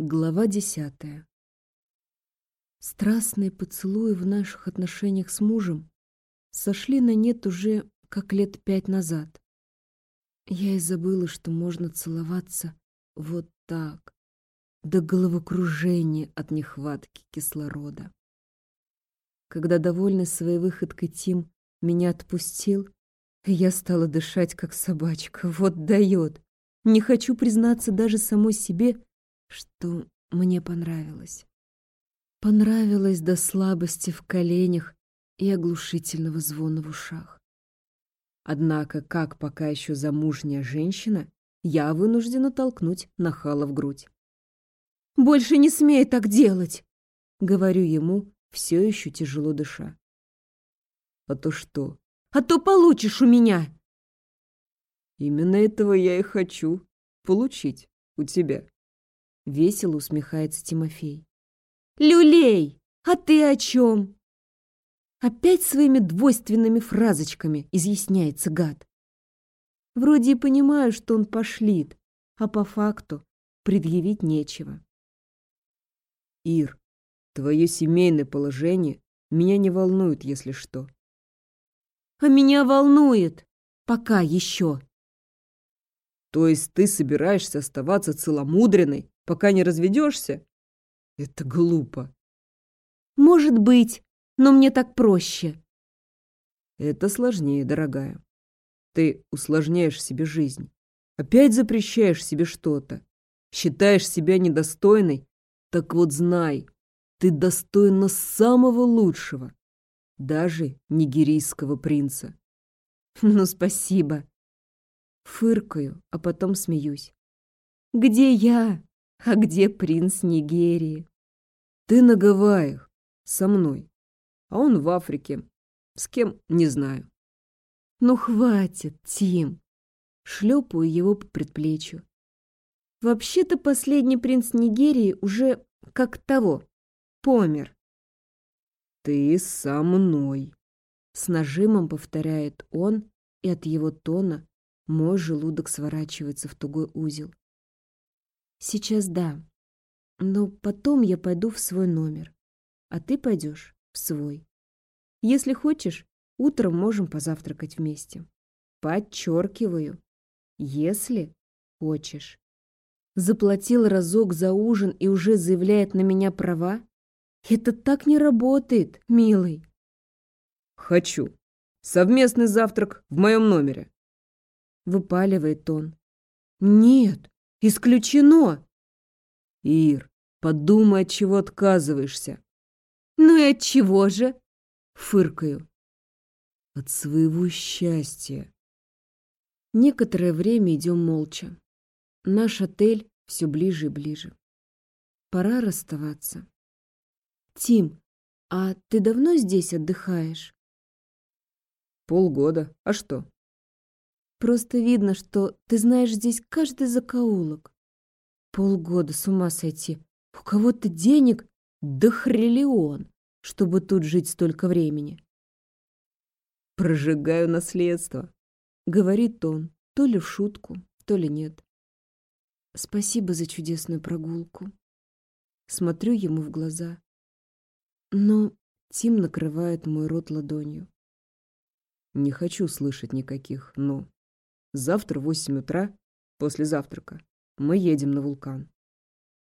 Глава десятая. Страстные поцелуи в наших отношениях с мужем сошли на нет уже как лет пять назад. Я и забыла, что можно целоваться вот так, до головокружения от нехватки кислорода. Когда довольный своей выходкой Тим меня отпустил, я стала дышать, как собачка. Вот дает. Не хочу признаться даже самой себе, что мне понравилось. Понравилось до слабости в коленях и оглушительного звона в ушах. Однако, как пока еще замужняя женщина, я вынуждена толкнуть нахала в грудь. «Больше не смей так делать!» — говорю ему, все еще тяжело дыша. «А то что?» «А то получишь у меня!» «Именно этого я и хочу получить у тебя». Весело усмехается Тимофей. «Люлей, а ты о чем?» Опять своими двойственными фразочками изъясняется гад. Вроде и понимаю, что он пошлит, а по факту предъявить нечего. Ир, твое семейное положение меня не волнует, если что. А меня волнует. Пока еще. То есть ты собираешься оставаться целомудренной пока не разведешься? Это глупо. Может быть, но мне так проще. Это сложнее, дорогая. Ты усложняешь себе жизнь. Опять запрещаешь себе что-то. Считаешь себя недостойной? Так вот знай, ты достойна самого лучшего. Даже нигерийского принца. Ну, спасибо. Фыркаю, а потом смеюсь. Где я? А где принц Нигерии? Ты на Гавайях, со мной. А он в Африке. С кем, не знаю. Ну, хватит, Тим. Шлепаю его по предплечью. Вообще-то последний принц Нигерии уже как того, помер. Ты со мной. С нажимом повторяет он, и от его тона мой желудок сворачивается в тугой узел. Сейчас да. Но потом я пойду в свой номер. А ты пойдешь в свой. Если хочешь, утром можем позавтракать вместе. Подчеркиваю. Если хочешь. Заплатил разок за ужин и уже заявляет на меня права? Это так не работает, милый. Хочу. Совместный завтрак в моем номере. Выпаливает он. Нет, Исключено. Ир, подумай, от чего отказываешься. Ну и от чего же? Фыркаю. От своего счастья. Некоторое время идем молча. Наш отель все ближе и ближе. Пора расставаться. Тим, а ты давно здесь отдыхаешь? Полгода. А что? Просто видно, что ты знаешь здесь каждый закоулок. Полгода с ума сойти. У кого-то денег дохриллион, чтобы тут жить столько времени. «Прожигаю наследство», — говорит он, то ли в шутку, то ли нет. Спасибо за чудесную прогулку. Смотрю ему в глаза. Но Тим накрывает мой рот ладонью. Не хочу слышать никаких «но». Завтра в восемь утра, после завтрака, мы едем на вулкан.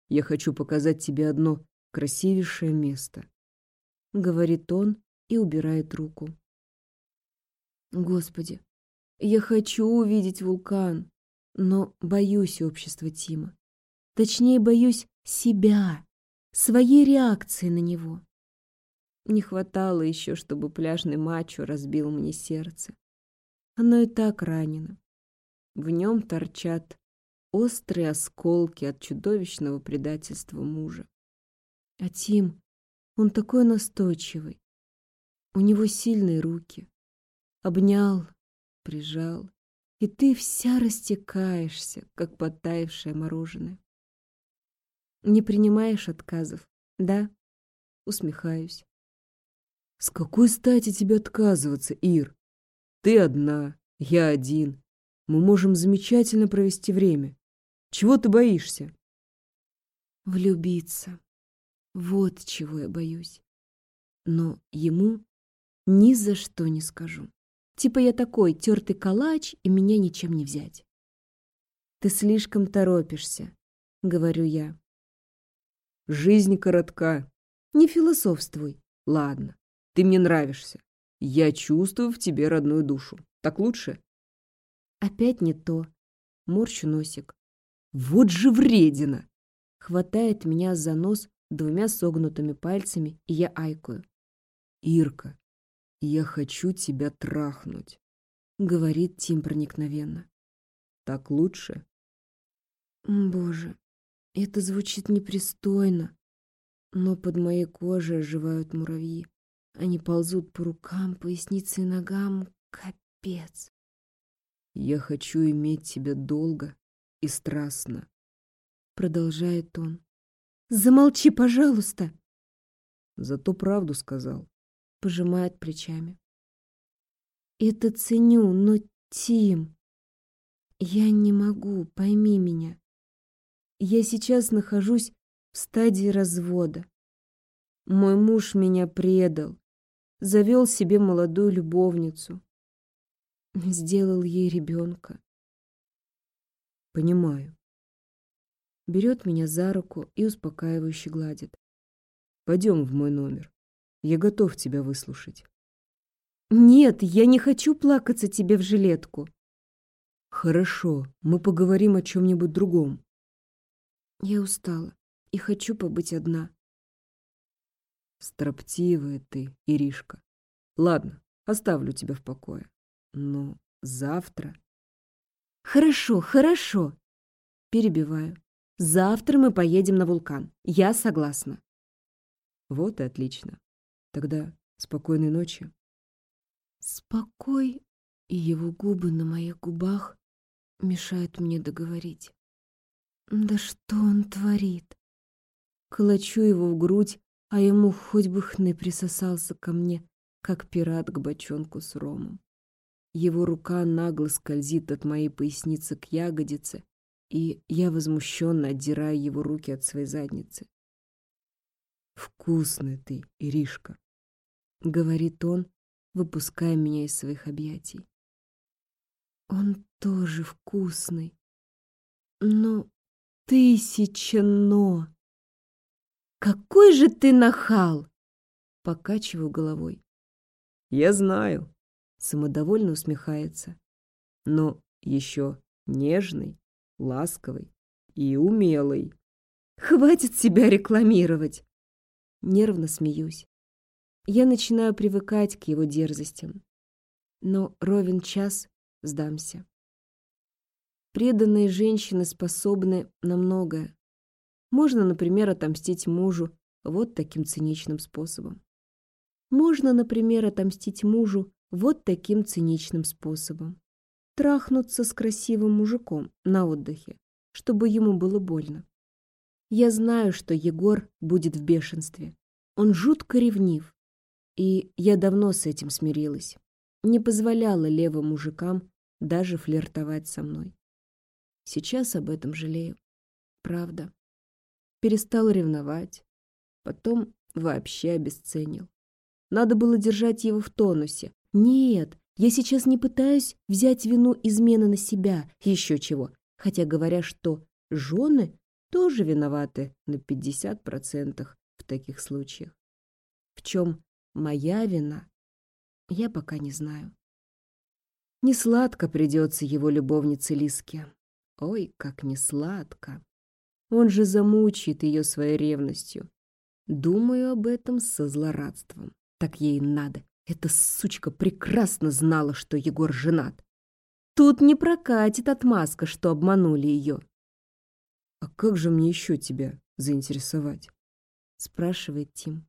Я хочу показать тебе одно красивейшее место. Говорит он и убирает руку. Господи, я хочу увидеть вулкан, но боюсь общества Тима. Точнее, боюсь себя, своей реакции на него. Не хватало еще, чтобы пляжный мачо разбил мне сердце. Оно и так ранено. В нем торчат острые осколки от чудовищного предательства мужа. А Тим, он такой настойчивый. У него сильные руки. Обнял, прижал, и ты вся растекаешься, как подтаявшее мороженое. Не принимаешь отказов, да? Усмехаюсь. С какой стати тебе отказываться, Ир? Ты одна, я один. Мы можем замечательно провести время. Чего ты боишься? Влюбиться. Вот чего я боюсь. Но ему ни за что не скажу. Типа я такой тертый калач, и меня ничем не взять. Ты слишком торопишься, говорю я. Жизнь коротка. Не философствуй. Ладно, ты мне нравишься. Я чувствую в тебе родную душу. Так лучше? Опять не то. Морщу носик. Вот же вредина! Хватает меня за нос двумя согнутыми пальцами, и я айкаю. Ирка, я хочу тебя трахнуть, говорит Тим проникновенно. Так лучше? Боже, это звучит непристойно, но под моей кожей оживают муравьи. Они ползут по рукам, пояснице и ногам. Капец. Я хочу иметь тебя долго и страстно. Продолжает он. Замолчи, пожалуйста. Зато правду сказал. Пожимает плечами. Это ценю, но, Тим, я не могу, пойми меня. Я сейчас нахожусь в стадии развода. Мой муж меня предал, завел себе молодую любовницу, сделал ей ребенка. Понимаю. Берет меня за руку и успокаивающе гладит. Пойдем в мой номер. Я готов тебя выслушать. Нет, я не хочу плакаться тебе в жилетку. Хорошо, мы поговорим о чем-нибудь другом. Я устала и хочу побыть одна. Строптивая ты, Иришка. Ладно, оставлю тебя в покое. Но завтра... Хорошо, хорошо. Перебиваю. Завтра мы поедем на вулкан. Я согласна. Вот и отлично. Тогда спокойной ночи. Спокой, и его губы на моих губах мешают мне договорить. Да что он творит? Колочу его в грудь, а ему хоть бы хны присосался ко мне, как пират к бочонку с ромом. Его рука нагло скользит от моей поясницы к ягодице, и я возмущенно отдираю его руки от своей задницы. «Вкусная ты, Иришка», — говорит он, выпуская меня из своих объятий. Он тоже вкусный, но тысяча «но». «Какой же ты нахал!» Покачиваю головой. «Я знаю», — самодовольно усмехается. «Но еще нежный, ласковый и умелый». «Хватит себя рекламировать!» Нервно смеюсь. Я начинаю привыкать к его дерзостям. Но ровен час сдамся. Преданные женщины способны на многое. Можно, например, отомстить мужу вот таким циничным способом. Можно, например, отомстить мужу вот таким циничным способом. Трахнуться с красивым мужиком на отдыхе, чтобы ему было больно. Я знаю, что Егор будет в бешенстве. Он жутко ревнив. И я давно с этим смирилась. Не позволяла левым мужикам даже флиртовать со мной. Сейчас об этом жалею. Правда перестал ревновать. Потом вообще обесценил. Надо было держать его в тонусе. Нет, я сейчас не пытаюсь взять вину измены на себя, еще чего. Хотя говоря, что жены тоже виноваты на 50% в таких случаях. В чем моя вина, я пока не знаю. Не сладко придется его любовнице Лиске. Ой, как не сладко. Он же замучает ее своей ревностью. Думаю об этом со злорадством. Так ей надо. Эта сучка прекрасно знала, что Егор женат. Тут не прокатит отмазка, что обманули ее. «А как же мне еще тебя заинтересовать?» спрашивает Тим.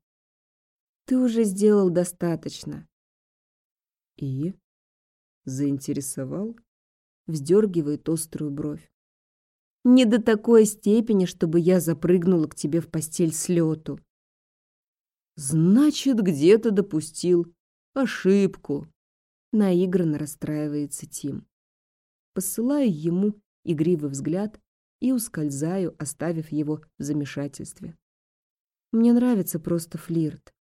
«Ты уже сделал достаточно». «И?» «Заинтересовал?» Вздергивает острую бровь. Не до такой степени, чтобы я запрыгнула к тебе в постель с лету. Значит, где-то допустил ошибку. Наигранно расстраивается Тим. Посылаю ему игривый взгляд, и ускользаю, оставив его в замешательстве. Мне нравится просто флирт.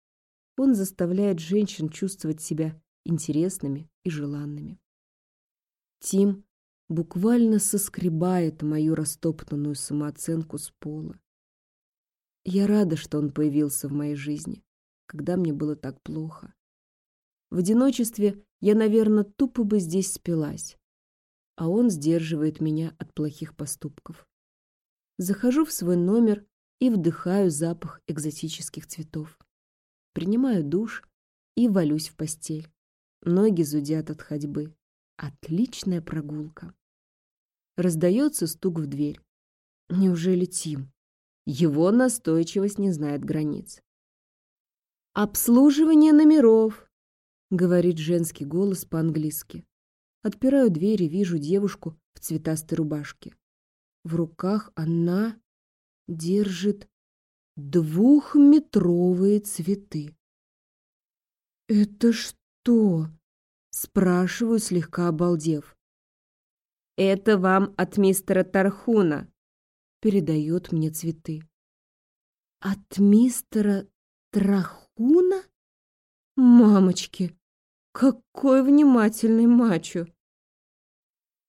Он заставляет женщин чувствовать себя интересными и желанными. Тим буквально соскребает мою растоптанную самооценку с пола. Я рада, что он появился в моей жизни, когда мне было так плохо. В одиночестве я, наверное, тупо бы здесь спилась, а он сдерживает меня от плохих поступков. Захожу в свой номер и вдыхаю запах экзотических цветов. Принимаю душ и валюсь в постель. Ноги зудят от ходьбы. Отличная прогулка. Раздается стук в дверь. Неужели Тим? Его настойчивость не знает границ. «Обслуживание номеров», — говорит женский голос по-английски. Отпираю дверь и вижу девушку в цветастой рубашке. В руках она держит двухметровые цветы. «Это что?» — спрашиваю, слегка обалдев. «Это вам от мистера Тархуна», — передает мне цветы. «От мистера Трахуна? Мамочки, какой внимательный мачо!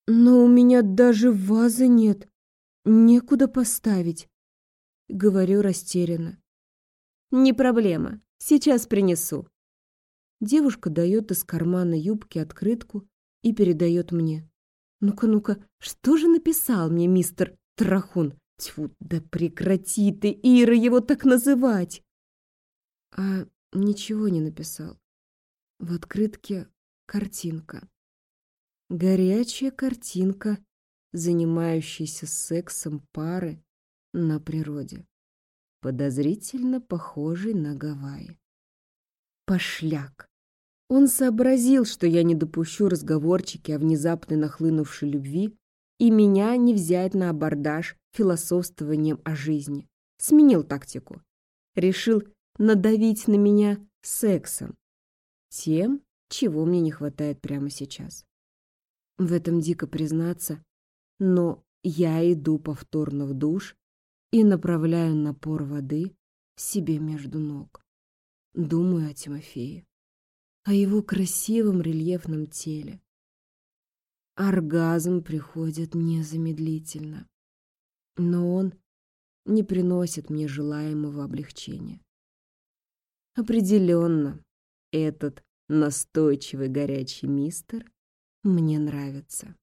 Но у меня даже вазы нет, некуда поставить. Говорю растерянно. Не проблема, сейчас принесу. Девушка дает из кармана юбки открытку и передает мне. Ну-ка, ну-ка, что же написал мне мистер Трахун? Тьфу, да прекрати ты, Ира, его так называть. А ничего не написал. В открытке картинка. Горячая картинка, занимающейся сексом пары на природе, подозрительно похожий на Гавайи. Пошляк! Он сообразил, что я не допущу разговорчики о внезапной нахлынувшей любви, и меня не взять на абордаж философствованием о жизни. Сменил тактику. Решил надавить на меня сексом. Тем, чего мне не хватает прямо сейчас. В этом дико признаться, но я иду повторно в душ и направляю напор воды себе между ног. Думаю о Тимофее, о его красивом рельефном теле. Оргазм приходит незамедлительно, но он не приносит мне желаемого облегчения. Определенно, этот настойчивый горячий мистер мне нравится.